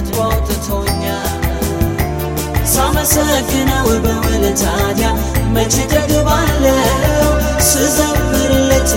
ነጥቦ አውጥቶኛል ሳመሰግነው በውል ታዲያ መች ስዘምርለት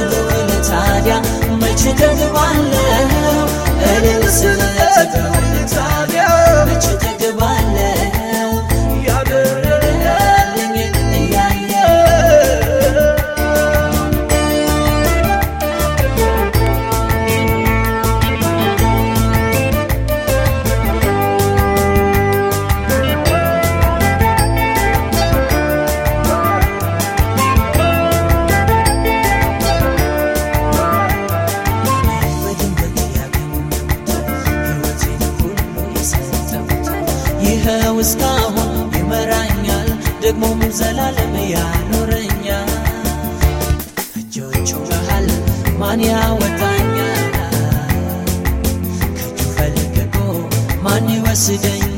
ይኸው እስካሁን ይመራኛል ደግሞም ዘላለም ያኖረኛል። እጆቹ መሃል ማን ያወጣኛል? ከእጁ ፈልቅቆ ማን ይወስደኛል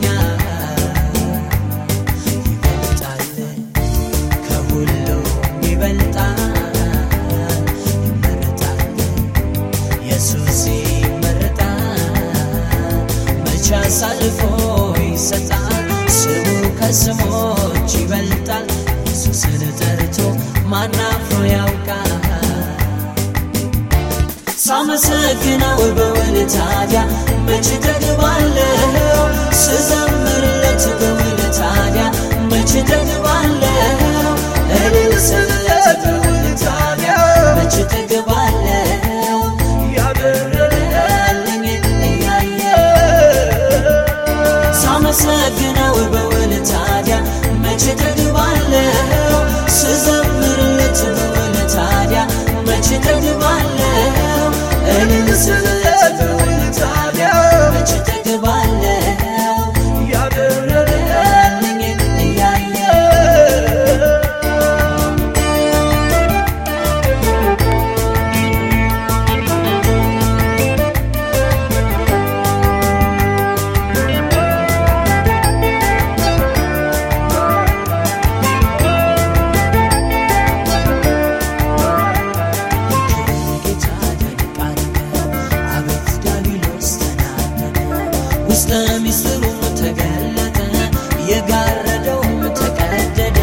ከስሞች ይበልጣል። ኢየሱስን ጠርቶ ማን አፍሮ ያውቃል? ሳመሰግነው በውል ታዲያ መች ጠግባለሁ መች ጠግባለሁ ውስጠ ሚስጥሩም ተገለጠ የጋረደውም ተቀደደ።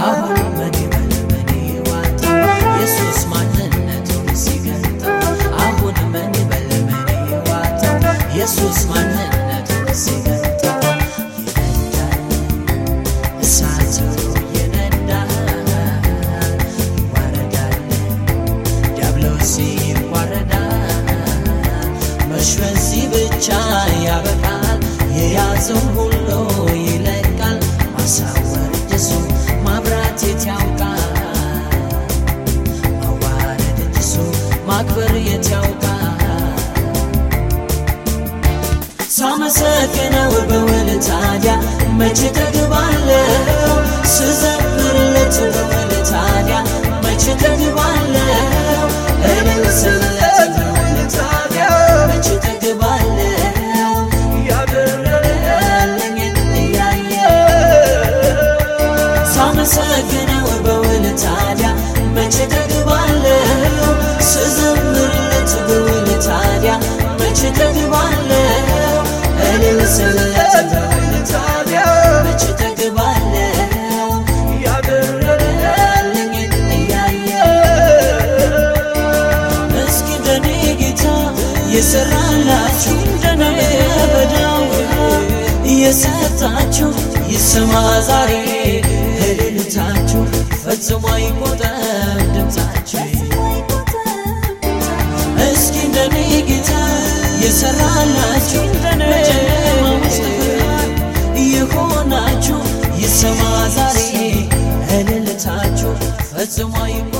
አሁን ይበል ምን ይዋጠው ኢየሱስ ማንነቱን ሲገልጠው አሁን ይበል ምን ይዋጠው ኢየሱስ ማንነቱን ሲገልጠው። ይነዳል እሳቱ ይነዳል ይዋረዳል ዲያብሎስ ብቻ ያበቃል። የያዘውን ሁሉ ይለቃል። ማሳወር እሱ ማብራት የት ያውቃል? ማዋረድ እሱ ማክበር የት ያውቃል? ሳመሰግነው በውል ታዲያ መች ጠግባለሁ ስዘምርለት በውል ታዲያ መች ጠግባለሁ እየሰጣችሁ ይሰማ ዛሬ እልልታችሁ ፈጽሞ አይቆጠር ድምፃችሁ እስኪ እንደኔ የሰራላችሁ በጨለማ ውስጥ ብርሃን የሆናችሁ ይሰማ ዛሬ እልልታችሁ ፈጽሞ አይቆ